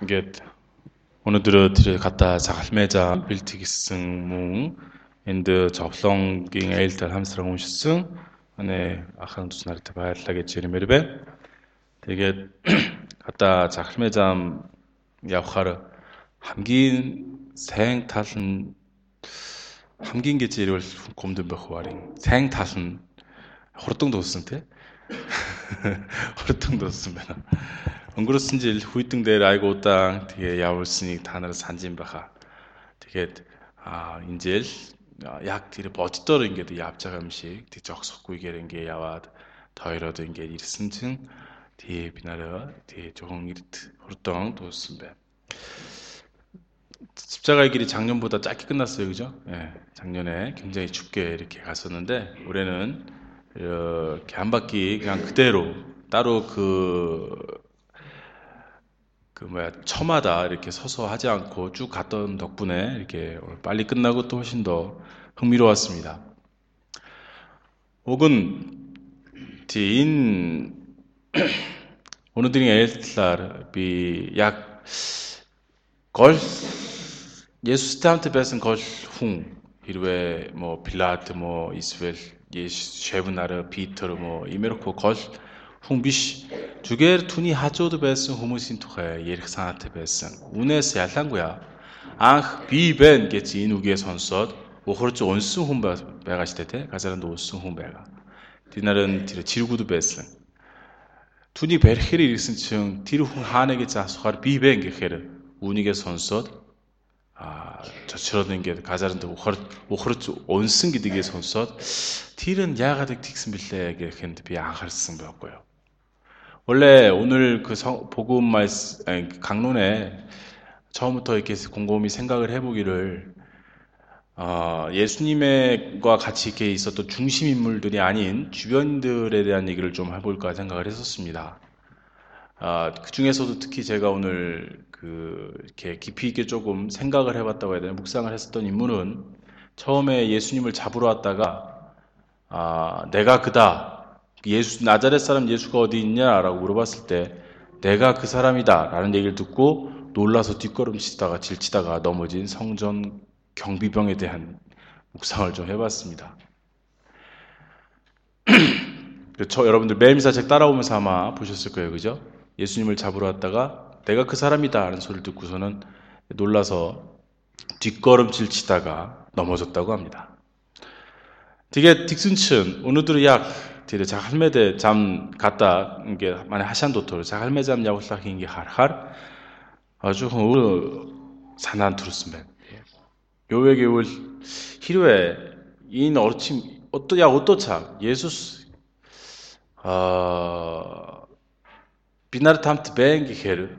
Ингээд өнөөдөр тэр хата сахалмэза бэлтгэсэн мөн энд цовлонгийн айлд хамсраг уншсан манай ахын туснаар байлаа гэж ярмээр байна. Тэгээд хата цахалмэзам явхаар хамгийн сайн тал нь хамгийн гэж ярил гомдөн байх барын сайн тал нь хурдан дууссан тий. Хурдан дууссан байна. 엉그러슨질 후이뚱대 라이고 땅 되게 야울스니 단어로 산진바가 되게 아 인질 아, 약 뒤에 버티더는 게도 얍자감식 뒤 적속구 이게는 게 야와 더이러든 게 일승층 뒤에 비나려 뒤에 조금 이르트 호르덩 도스배. 십자가의 길이 작년보다 짧게 끝났어요, 그죠? 예, 작년에 굉장히 춥게 이렇게 갔었는데 올해는 이렇게 한 바퀴 그냥 그대로 따로 그 그 뭐야 처마다 이렇게 서서 하지 않고 쭉 갔던 덕분에 이렇게 빨리 끝나고 또 훨씬 더 흥미로웠습니다. 혹은 인 오늘들이 엘틀 비약 걸 예수 스타한테 뺏은 걸훈 이르웨 뭐 빌라트 뭐 이스웰 예수 쉐브나르 비터르 뭐 이메르코 걸 хүн биш. Зүгээр түүний хажууд байсан хүмүүсийн тухай ярих санаатай байсан. Үнээс ялангуяа анх би байна гэж энэ үгээ сонсоод ухарж унсан хүн байгаа ч тийм газаранд унсан хүн байгаа. Тэр нарын тэр чиргүүд байсан. Түүний барьхээр ирсэн чинь тэр хүн хаана гэж асуухаар би байна гэхээр үнийгээ сонсоод а цочрол ингээд газаранд ухарж ухарж унсан гэдгийг сонсоод тэр нь яагаад тэгсэн бэлээ гэхэнд би анхаарсан байхгүй юу. 원래 오늘 그 성, 복음 말씀, 아니, 강론에 처음부터 이렇게 곰곰이 생각을 해보기를 어, 예수님과 같이 이렇게 있었던 중심 인물들이 아닌 주변들에 대한 얘기를 좀 해볼까 생각을 했었습니다. 어, 그 중에서도 특히 제가 오늘 그 이렇게 깊이 있게 조금 생각을 해봤다고 해야 되나 묵상을 했었던 인물은 처음에 예수님을 잡으러 왔다가 아, 내가 그다 예수 나자렛 사람 예수가 어디 있냐라고 물어봤을 때 내가 그 사람이다라는 얘기를 듣고 놀라서 뒷걸음치다가 질치다가 넘어진 성전 경비병에 대한 묵상을 좀 해봤습니다. 저 여러분들 매미사 책 따라오면서 아마 보셨을 거예요, 그죠? 예수님을 잡으러 왔다가 내가 그 사람이다라는 소리를 듣고서는 놀라서 뒷걸음질 치다가 넘어졌다고 합니다. 되게 딕슨춘 오늘들은 약 тэр загалмэд зам гадаа ингээ манай хашаан дотор загалмэ зам явуулах ингээ харахаар ажуухан өөр санаанд төрсэн байна. Юу вэ гэвэл хэрвээ энэ орчин одоо яг одоо цаа Есүс аа би нар тамт байна гэхээр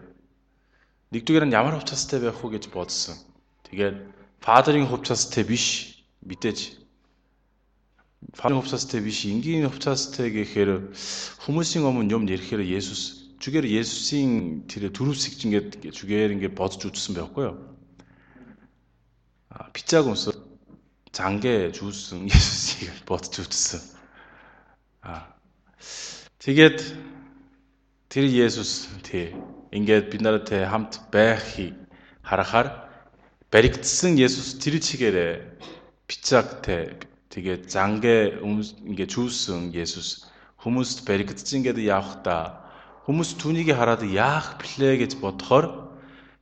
нэгдүгээр нь ямар хувцастай байх вэ гэж бодсон. Тэгээд фадерын хувцастай биш мэдээж 파업사스테 위시 인기인 업사스테게 헤르 후무싱 어문 좀 이렇게 예수 주게르 예수싱 디레 두루식 중에 주게는 게 버스 주스 몇고요. 아, 피자곤스 장게 주스 예수싱 버스 주스. 아. 되게 딜 예수스 디 인게 빛나르테 함트 베히 하라하르 베릭슨 예수스 딜치게레 피자테 Тэгээд зангээ ингээ чүүсэн Есүс хүмүүст баригдсан гэдэг явхдаа хүмүүс түүнийг хараад яах блэ гэж бодохоор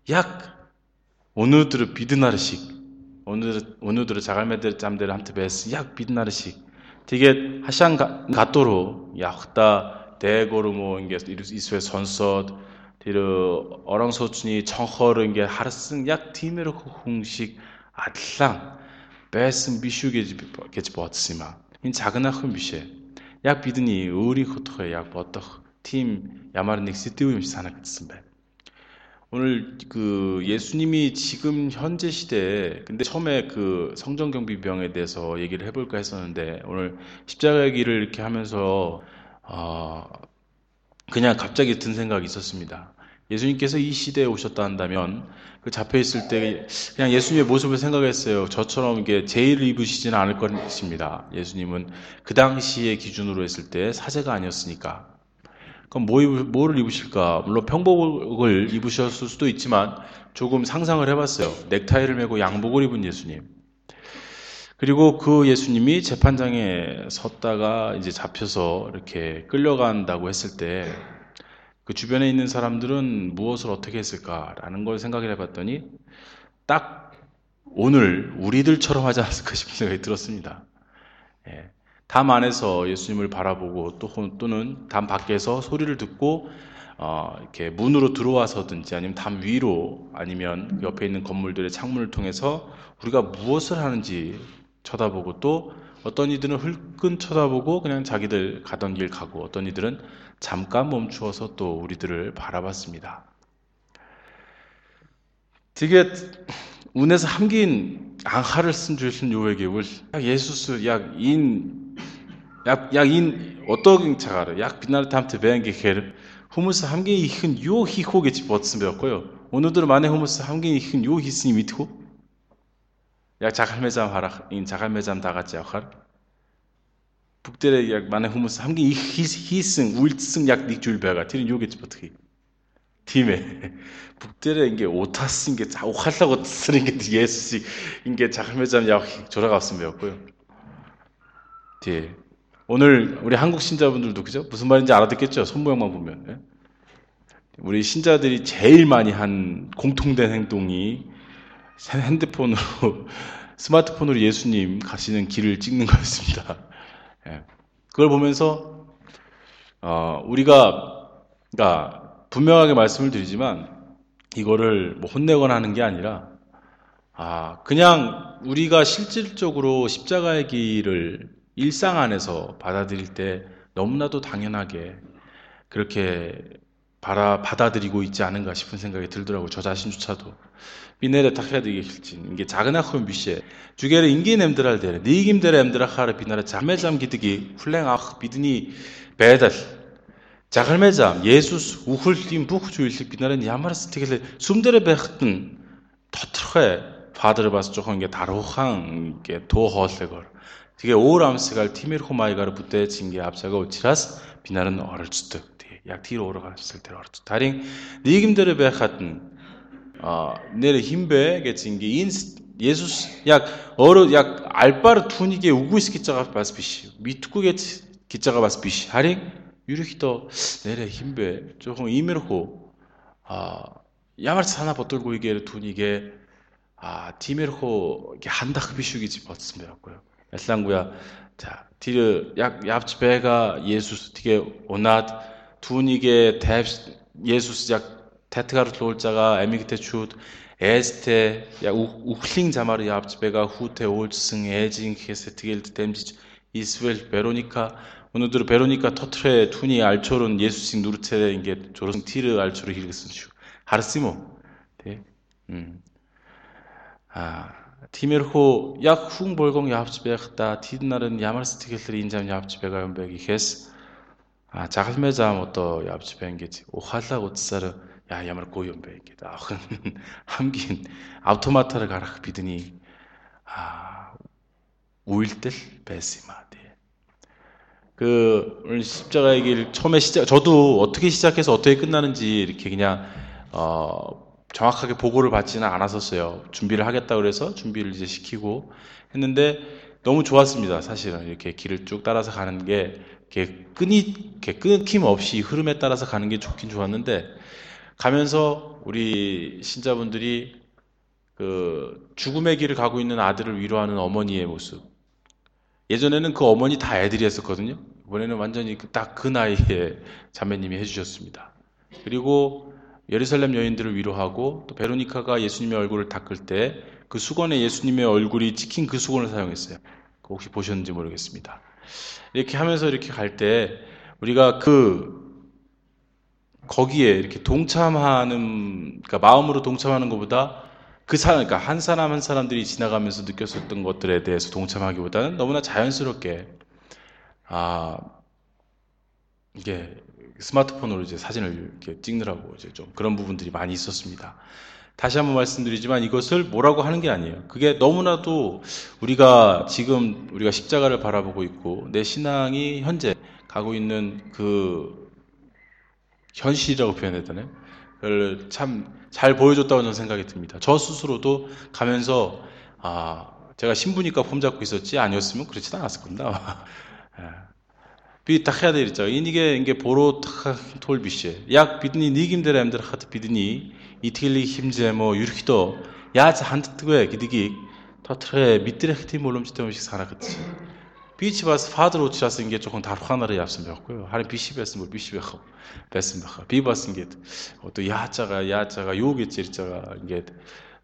яг өнөөдөр бид нар шиг өнөөдөр өнөөдөр цагаан май дээр зам дээр хамт байсан яг бид нар шиг. Тэгээд хашаан гадуур руу явхдаа дээгүүр мөн ингээс Иесвэ сонсоод тэр орон суучны цонхоор ингээ харсан яг тиймэрхүү хүн шиг адлаа байсан биш үү гэж гэж бодсон юм аа. Энэ 작은 ахын биш ээ. Яг бидний өөрийнхөө тухай яг бодох тийм ямар нэг сэтгэв юм санагдсан байна. 오늘 그 예수님이 지금 현재 시대에 근데 처음에 그 성전경비병에 대해서 얘기를 해볼까 했었는데 오늘 십자가의 길을 이렇게 하면서 어 그냥 갑자기 든 생각이 있었습니다. 예수님께서 이 시대에 오셨다 한다면 그 잡혀 있을 때 그냥 예수님의 모습을 생각했어요. 저처럼 이게 제의를 입으시지는 않을 것입니다. 예수님은 그 당시의 기준으로 했을 때 사제가 아니었으니까. 그럼 뭐 입을, 뭐를 입으실까? 물론 평복을 입으셨을 수도 있지만 조금 상상을 해봤어요. 넥타이를 메고 양복을 입은 예수님. 그리고 그 예수님이 재판장에 섰다가 이제 잡혀서 이렇게 끌려간다고 했을 때 그 주변에 있는 사람들은 무엇을 어떻게 했을까라는 걸 생각을 해봤더니 딱 오늘 우리들처럼 하지 않았을까 싶은 생각이 들었습니다. 예. 담 안에서 예수님을 바라보고 또, 또는 담 밖에서 소리를 듣고 어, 이렇게 문으로 들어와서든지 아니면 담 위로 아니면 옆에 있는 건물들의 창문을 통해서 우리가 무엇을 하는지 쳐다보고 또 어떤 이들은 흘끈 쳐다보고 그냥 자기들 가던 길 가고 어떤 이들은 잠깐 멈추어서 또 우리들을 바라봤습니다. 되게 운에서 함긴 앙하를 쓴 주신 요에게 예수스 약인 약인 어떤 차가르 약 빛나는 탐트 배행게 게르 후무스 함긴 이큰 요 히호게 집어쓰며 고요 오늘들 만에 후무스 함긴 이큰 요 히스니 미트고 Яг цагаалмай зам харах, энэ цагаалмай зам дагаад явхаар бүгдээрээ яг манай хүмүүс хамгийн их хийсэн, үйлдэлсэн яг нэг зүйл байгаа. Тэр нь юу гэж бодох юм? Тийм ээ. Бүгдээрээ ингээ утаас ингээ ухаалаг утасаар ингээ Есүсийг ингээ цагаалмай зам явахыг жураг авсан байхгүй юу? Тий. 오늘 우리 한국 신자분들도 그죠? 무슨 말인지 알아듣겠죠? 손모양만 보면. 예? 우리 신자들이 제일 많이 한 공통된 행동이 핸드폰으로 스마트폰으로 예수님 가시는 길을 찍는 거였습니다. 예. 그걸 보면서 어, 우리가 그러니까 분명하게 말씀을 드리지만 이거를 뭐 혼내거나 하는 게 아니라 아 그냥 우리가 실질적으로 십자가의 길을 일상 안에서 받아들일 때 너무나도 당연하게 그렇게 받아, 받아들이고 있지 않은가 싶은 생각이 들더라고요. 저 자신조차도. 비네레 탁해야 되겠지. 이게 작은 아ኹ 미시에. 주게를 인기 냄드랄 데레. 니김데레 엠드라 하르 비나라 자매잠 기득이 훌랭 아흐 비드니 배달. 자갈매잠 예수스 우훌팀 부후주일식 비나라 야마르스 티겔레 숨데레 베흐튼 터트르해 파드르 바스 조금 이게 다로항 이게 도허슬걸. 되게 오람스갈 티밀 호마이가를 붙대 징계 앞사가 오치라스 비나는 어를 주득 약 뒤로 오르갔을 때 어를주 다링 니김들의 배 같은 어 내래 힘배 게징게 인 예수 약 어르 약 알바르 투니게 우구이스 기자가 바스비시 미투구게 기자가 바스비시. 하링 유르히도 내래 힘배 조금 이메르호 아 야마르스 하나 버들고 이게 투니게 아 티메르호 한다 흡비슈기지 버스메였고요. 엘랑구야. 자 디르 약 얍츠베가 예수스 티게 오낫 두니게 예수스작 테트가르 돌자가 에미기테 슛 에스테 야 우클링 자마르 야압집에가 후테 올스승 에징 게세트겔드 댐지 이스웰 베로니카. 오늘들 베로니카 터트레 투니 알초론 예수식 누르체 인게 조르승 티르 알초르 힐그슨 슈. 하르시모. 네. 음. 아 티메르호 약 쿵볼공 야합집에 갔다. 티드나른 야마르스티겔들이 인잠 야합집에가 연백이 게스 а загалмай зам одоо явж байна гэж ухаалаа утсаар яа ямар гоё юм бэ гэдэг авах нь хамгийн автоматар гарах бидний 아 우일들 байсан юм аа тий. 그 오늘 십자가의 길 처음에 시작 저도 어떻게 시작해서 어떻게 끝나는지 이렇게 그냥 어 정확하게 보고를 받지는 않았었어요. 준비를 하겠다 그래서 준비를 이제 시키고 했는데 너무 좋았습니다. 사실은 이렇게 길을 쭉 따라서 가는 게 이렇게 끊이 이렇게 끊김 없이 흐름에 따라서 가는 게 좋긴 좋았는데 가면서 우리 신자분들이 그 죽음의 길을 가고 있는 아들을 위로하는 어머니의 모습. 예전에는 그 어머니 다 애들이 했었거든요. 이번에는 완전히 딱그 그 나이에 자매님이 해주셨습니다. 그리고 예루살렘 여인들을 위로하고 또 베로니카가 예수님의 얼굴을 닦을 때 그 수건에 예수님의 얼굴이 찍힌 그 수건을 사용했어요. 혹시 보셨는지 모르겠습니다. 이렇게 하면서 이렇게 갈 때 우리가 그 거기에 이렇게 동참하는 그러니까 마음으로 동참하는 것보다 그 사람 그러니까 한 사람 한 사람들이 지나가면서 느꼈었던 것들에 대해서 동참하기보다는 너무나 자연스럽게 아 이게 스마트폰으로 이제 사진을 이렇게 찍느라고 이제 좀 그런 부분들이 많이 있었습니다. 다시 한번 말씀드리지만 이것을 뭐라고 하는 게 아니에요. 그게 너무나도 우리가 지금 우리가 십자가를 바라보고 있고 내 신앙이 현재 가고 있는 그 현실이라고 표현해야 되나요? 그걸 참 잘 보여줬다고 저는 생각이 듭니다. 저 스스로도 가면서 아 제가 신부니까 폼 잡고 있었지 아니었으면 그렇지 않았을 겁니다. Би дахиад ирж байгаа. Энийгээ ингээ буруутгах тул биш ээ. Яг бидний нийгэмдэр амьдрахад бидний итгэлийг хэмжээ мó ерөөхдөө яаж ханддаг вэ гэдгийг тодорхой мэдрэх тийм боломжтой юм шиг санагдаж байна. Би ч бас фадер учраас ингээ жоохон тарханаараа явсан байхгүй юу. Харин биш байсан бол биш байх байсан байхаа. Би бас ингээд одоо яаж байгаа, яаж байгаа, юу гэж ярьж байгаа ингээд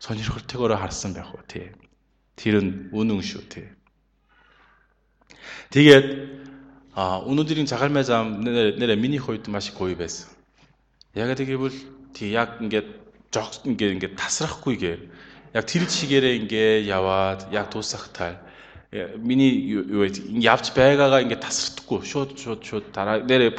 сонирхолтойгоор харсан байх уу тий. Тэр нь үнэн шүү тий. Тэгээд 아, 오늘들인 자갈매잠 내내 미니 호이트 맛이 고입했어. 야가 되게 볼약 이게 적 이게 이게 다스락고 이게 약 딜치게래 이게 야와 약 도싹탈 미니 요 얍치 배가가 이게 다스락고 쇼쇼쇼 달아 내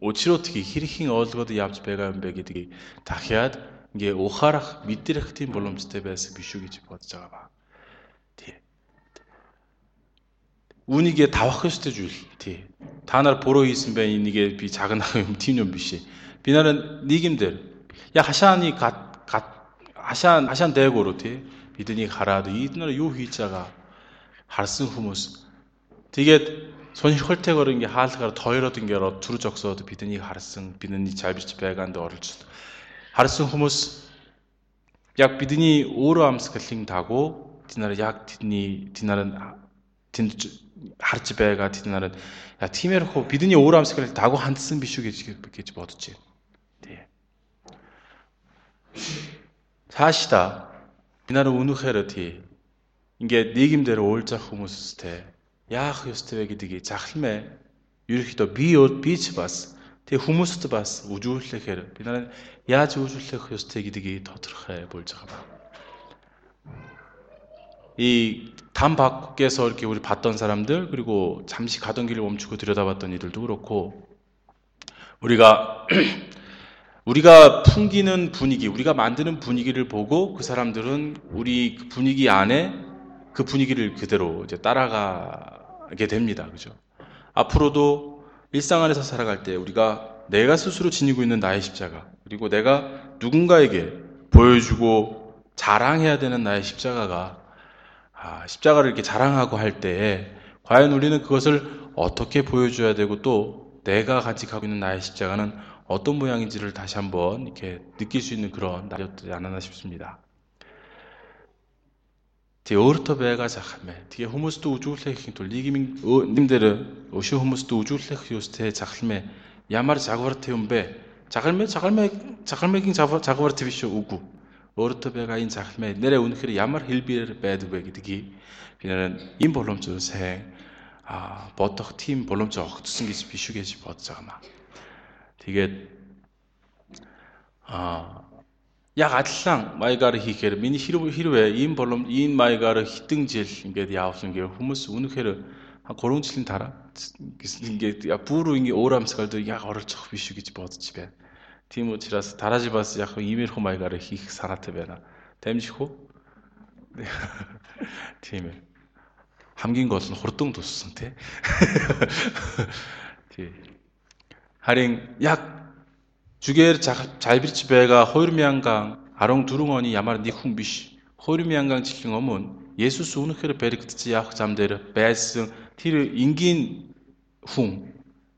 Учир утгыг хэрхэн ойлгоод явж байгаа юм бэ гэдгийг дахиад ингээ ухаарах, мэдрэх тийм боломжтой байсан биш үү гэж бодож байгаа ба. Тий. Үүнийгээ тавах ёстой зүйл. Тий. Та нар буруу хийсэн бай энийгээ би цагнах юм тийм юм биш ээ. Би нараа нийгэмдэр я хашааны гад хашаа хашаан дээгүүрөө тий. Бидний хараад ийд нараа юу хийж байгаа харсан хүмүүс. Тэгээд сонирхолтойгоор ингээ хаалгаар тойроод ингээ зүрж огсоод биднийг харсан бидний цайварч байгаанд оролж харсан хүмүүс яг бидний өөрөө амсгалын дагуу тэд яг тэдний тэд тэнд харж байгаа тэд нарт яг тиймэрхүү бидний өөрөө амсгалыг дагуу хандсан биш үү гэж гэж бодож байна. Тий. Цаашдаа бид нараа үнэхээр тий ингээд нийгэмдэр уйлзах хүмүүстэй яах ёстой вэ гэдгийг захалмай ерөөхдөө би би ч бас тэг хүмүүст бас үжүүлэхээр бид нараа яаж үжүүлэх ёстой гэдгийг тодорхой болж байгаа байна. 이 담밖에서 이렇게 우리 봤던 사람들 그리고 잠시 가던 길을 멈추고 들여다봤던 이들도 그렇고 우리가 우리가 풍기는 분위기, 우리가 만드는 분위기를 보고 그 사람들은 우리 분위기 안에 그 분위기를 그대로 이제 따라가 하게 됩니다. 그죠? 앞으로도 일상 안에서 살아갈 때 우리가 내가 스스로 지니고 있는 나의 십자가, 그리고 내가 누군가에게 보여주고 자랑해야 되는 나의 십자가가 아, 십자가를 이렇게 자랑하고 할 때에 과연 우리는 그것을 어떻게 보여줘야 되고 또 내가 간직하고 있는 나의 십자가는 어떤 모양인지를 다시 한번 이렇게 느낄 수 있는 그런 날이었지 않았나 싶습니다. Тэгээ өөртөө байгаа захамэ. Тэгээ хүмүүст үжүүлэх тул нийгмийн нэмдэр өшөө хүмүүст үжүүлэх юустэй захалмэ. Ямар загвартай юм бэ? Загвармэ загвармэ загвармэгийн загвар твиш үгүй. Өөртөө байгаа энэ захалмэ нэрээ үнэхээр ямар хэлбэрээр байдаг вэ гэдгийг би нэр энэ боломжтой сайн а бодох тийм боломж огтсон гэж биш үү гэж бодож байгаа маа. Тэгээд а яг адилхан маягаар хийхээр миний хэрвээ ийм болом ийм маягаар хитэн жил ингээд явсан гээ хүмүүс үнэхээр 한3 жилийн дараа ингээд бүр ингээ өөр амсгалд яг оролцох биш үү гэж бодож байна. Тийм учраас дарааж бас яг иймэрхүү маягаар хийх санаатай байна. Дамжих уу? Тийм ээ. хамгийн гол нь хурдан туссан тий. Тий. Харин яг 주게를 잘 빌지 배가 호르미안강 아롱 두릉원이 야마르 니쿵 비시 호르미안강 지킹 어문 예수 수우느케르 베르크트지 야흐 잠데르 베스 티르 인긴 쿵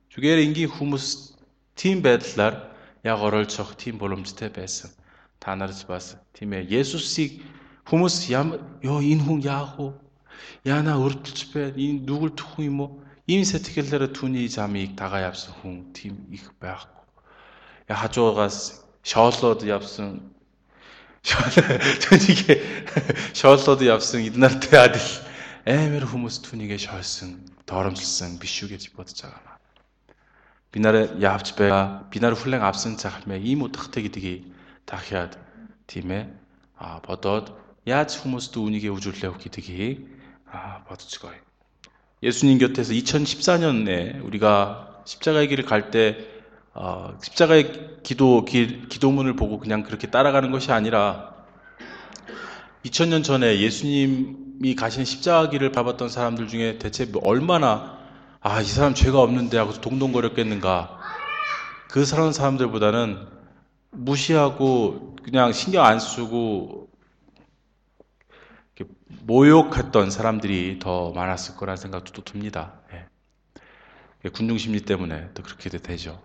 주게르 인긴 후무스 팀 베틀라르 яг оролцох тийм боломжтой байсан. Та нарч бас тийм ээ Есүсийг хүмүүс ямар ёо энэ хүн яах вэ? Яна өртөлж байна. Энэ нүгэлдэх хүн юм уу? Ийм сэтгэлээр түүний замыг дагаа явсан хүн тийм их байхгүй. 야조가 셔서드 얍승. 저니게 셔서드 얍승 이드나르테 아디 에메르 후무스 투니게 셔승 더럼슬승 비슈게 집어드자가마. 비나르 야합츠베가 비나르 훌랭 앞선 자갈메 이모 탁태기 되기 다히아드 팀에 아 버덧 야츠 후무스 투니게 우줄레오 기득이 아 버드츠거이 예수님 곁에서 2014년에 우리가 십자가의 길을 갈때 어, 십자가의 기도 기, 기도문을 보고 그냥 그렇게 따라가는 것이 아니라 2000년 전에 예수님이 가신 십자가 길을 밟았던 사람들 중에 대체 얼마나 아, 이 사람 죄가 없는데 하고 동동거렸겠는가. 그 사람 사람들보다는 무시하고 그냥 신경 안 쓰고 모욕했던 사람들이 더 많았을 거라는 생각도 또 듭니다. 예. 군중 심리 때문에 또 그렇게 되죠.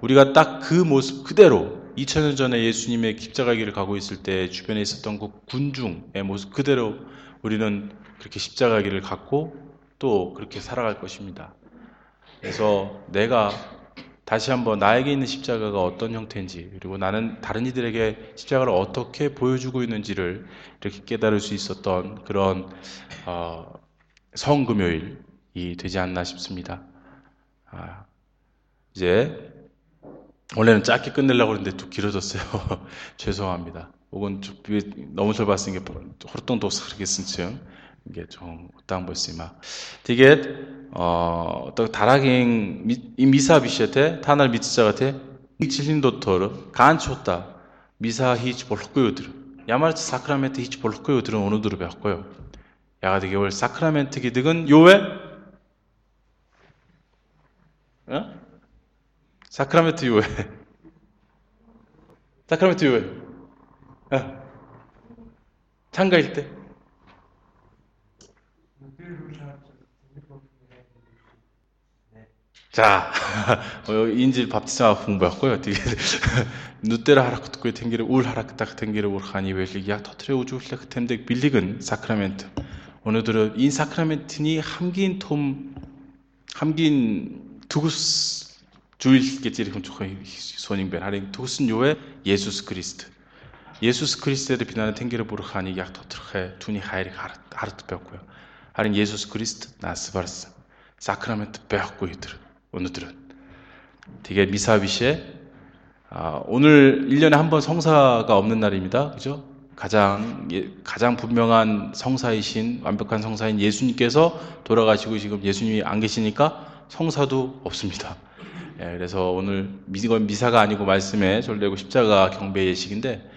우리가 딱 그 모습 그대로 2000년 전에 예수님의 십자가 길을 가고 있을 때 주변에 있었던 그 군중의 모습 그대로 우리는 그렇게 십자가 길을 갖고 또 그렇게 살아갈 것입니다. 그래서 내가 다시 한번 나에게 있는 십자가가 어떤 형태인지 그리고 나는 다른 이들에게 십자가를 어떻게 보여주고 있는지를 이렇게 깨달을 수 있었던 그런 어, 성금요일이 되지 않나 싶습니다. 아, 이제 원래는 짧게 끝내려고 했는데 또 길어졌어요. 죄송합니다. 혹은 너무 짧았으니까 호르똥도 그렇겠습니다. 이게 좀 어떤 것이마. 되게 어, 또 다라갱 미사비시한테 타날 미치자한테 질린도 토르 간초다 미사 히치 볼거요들 야말츠 사크라멘트 히치 볼거요들은 오늘들을 배웠고요. 야가 되게 월 사크라멘트 기득은 요에 어? Сакрамент юу вэ? Сакрамент юу вэ? Аа. Цанга хэлдэ. За энэ жил баптизм авах хүн байхгүй юу? Тэгээд нүдээр харах гэдэггүй тэнгэр үл харах гэдэг тэнгэр үр хааны байлыг яг дотрын үжүүлэх тэмдэг бэлэг нь сакрамент. Өнөөдөр энэ сакраментны хамгийн том хамгийн төгс 주 훌레크 텐데 빌리근 사크라멘트. 오늘들은 인 사크라멘트니 함긴 톰 함긴 두구스 주일겠지 이렇게 손님벤 하링 두구스 요에 예수스 그리스트. 예수스 그리스트를 비나는 탱기를 보러 가니 약 터트려 두니 하이리 하르트 배웠고요. 하링 예수스 그리스트 나스바르스 사크라멘트 배웠고 이들. 오늘들은 되게 미사비시에 아, 오늘 1년에 한 번 성사가 없는 날입니다. 그죠? 가장 예, 가장 분명한 성사이신 완벽한 성사인 예수님께서 돌아가시고 지금 예수님이 안 계시니까 성사도 없습니다. 예, 그래서 오늘 이건 미사가 아니고 말씀에 졸래고 십자가 경배 예식인데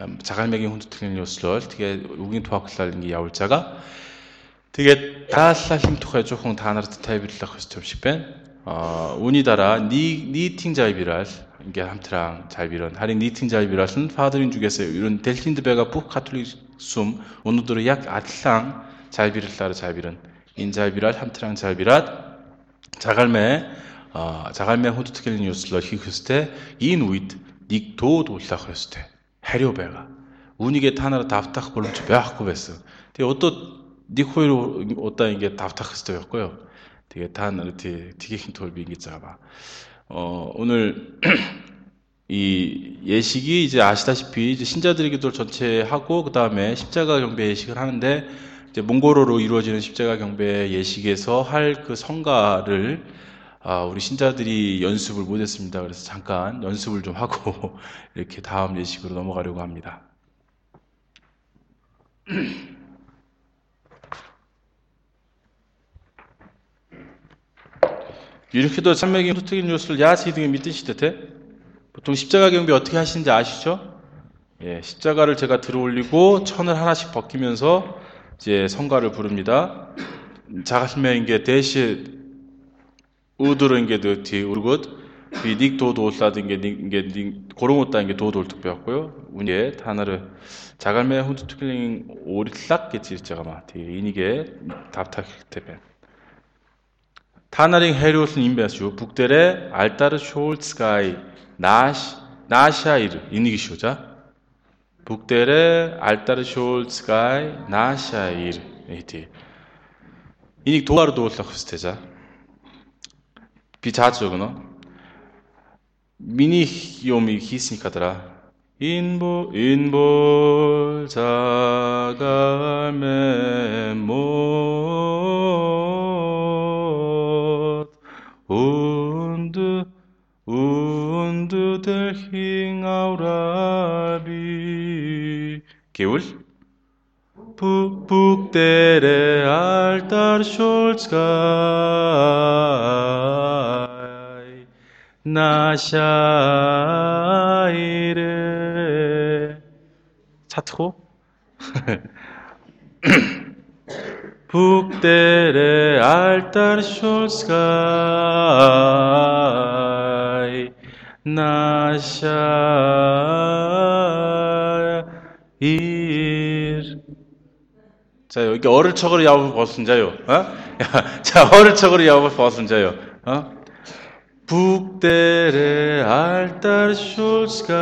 음, 자갈매기 혼투틀린 요슬 되게 우긴 토하클살린 야울자가 되게 다슬 힘토가 조금 다나르 타이비르라 커스톱십벤 어, 운이다라 니 니팅 자이비랄 이게 함트랑 자이비런 하린 니팅 자이비랄은 파드린 주겠어요. 이런 델틴드 베가 북 카톨릭 숨 오늘들은 약 아틀랑 자이비를 따라 자이비런 인자이비랄 함트랑 자이비랏 자갈매 어, 자갈매 호두트켈린 뉴스러 히크스테 인 위트 닉도 돌라크스테 해료베가 운이게 타나라 다프탁 볼lum치 배하고 뵀어. 근데 어떤 니코이로 어따 이게 다프탁스터였고요. 되게 단 어티 되게 힘톨비기자가 어 오늘 이 예식이 이제 아시다시피 이제 신자들의 기도를 전체 하고 그 다음에 십자가 경배 예식을 하는데 이제 몽골어로 이루어지는 십자가 경배 예식에서 할 그 성가를 아, 우리 신자들이 연습을 못했습니다. 그래서 잠깐 연습을 좀 하고 이렇게 다음 예식으로 넘어가려고 합니다. 이렇게도 참매기 토특인 뉴스를 야시 등에 믿으시듯해 보통 십자가 경배 어떻게 하시는지 아시죠? 예, 십자가를 제가 들어 올리고 천을 하나씩 벗기면서 이제 성가를 부릅니다. 자가신명인 게 대시 өөдөрөө ингээд тий өргөөд би нэг дуудуулаад ингээд нэг ингээд нэг гурван удаа ингээд дуудуулдаг байхгүй юу? Үнэ та нар цагаан мэ хүнд төклийн уриллаг гэж ирж байгаа маа. Тэгээ энийгээ тав тав хэрэгтэй байна. Та нарын хариулт нь юм байна шүү. Бүгдээрээ Алдар Шуулцгай Нааш Наашаир энийг шүү за. Бүгдээрээ Алдар Шуулцгай Наашаир ээ тий. Энийг дуулаар дуулах хэрэгтэй за. 비자적으로 미니 요미 히스니까더라. 인보 인볼자가 메못 운드 운드들 힝아우라비. 개울? 북 북대레 알딸 숄츠가 나샤이레 차트고 북데레 알tar 숄스카이. 나샤일 자 여기 어를 척으로 야구 벗은 자요. 어? 자 어를 척으로 야구 벗은 자요. 어? 북데레 알tar 숄스카이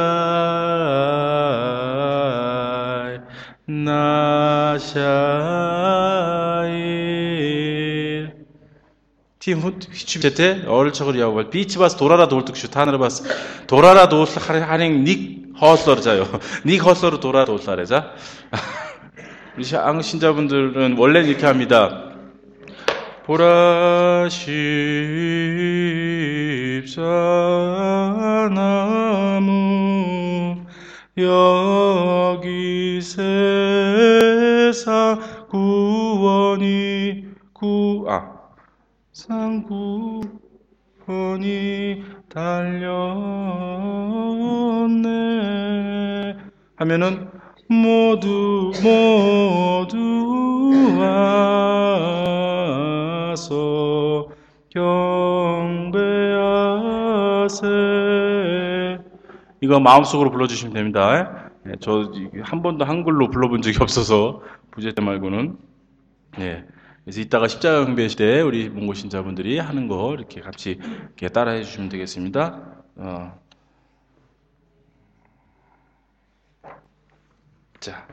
나샤일 팀 휘치베테 어를 척을 야고 비치 바스 도라라 돌뚝슈 타느라 바스 도라라 돌스 하랭 닉 허서르자요. 닉 허서르 도라 돌사래자. 우리 앙 신자분들은 원래 이렇게 합니다. 보라 십사나무 여기 세상 구원이 구아 상구원이 달렸네. 하면은 모두 모두 와서 경배 하세 이거 마음속으로 불러주시면 됩니다. 네, 저한 번도 한글로 불러본 적이 없어서 부제 때 말고는 네. 그래서 이따가 십자가 경배 시대 우리 몽고 신자분들이 하는 거 이렇게 같이 이렇게 따라해 주시면 되겠습니다. 어. 자.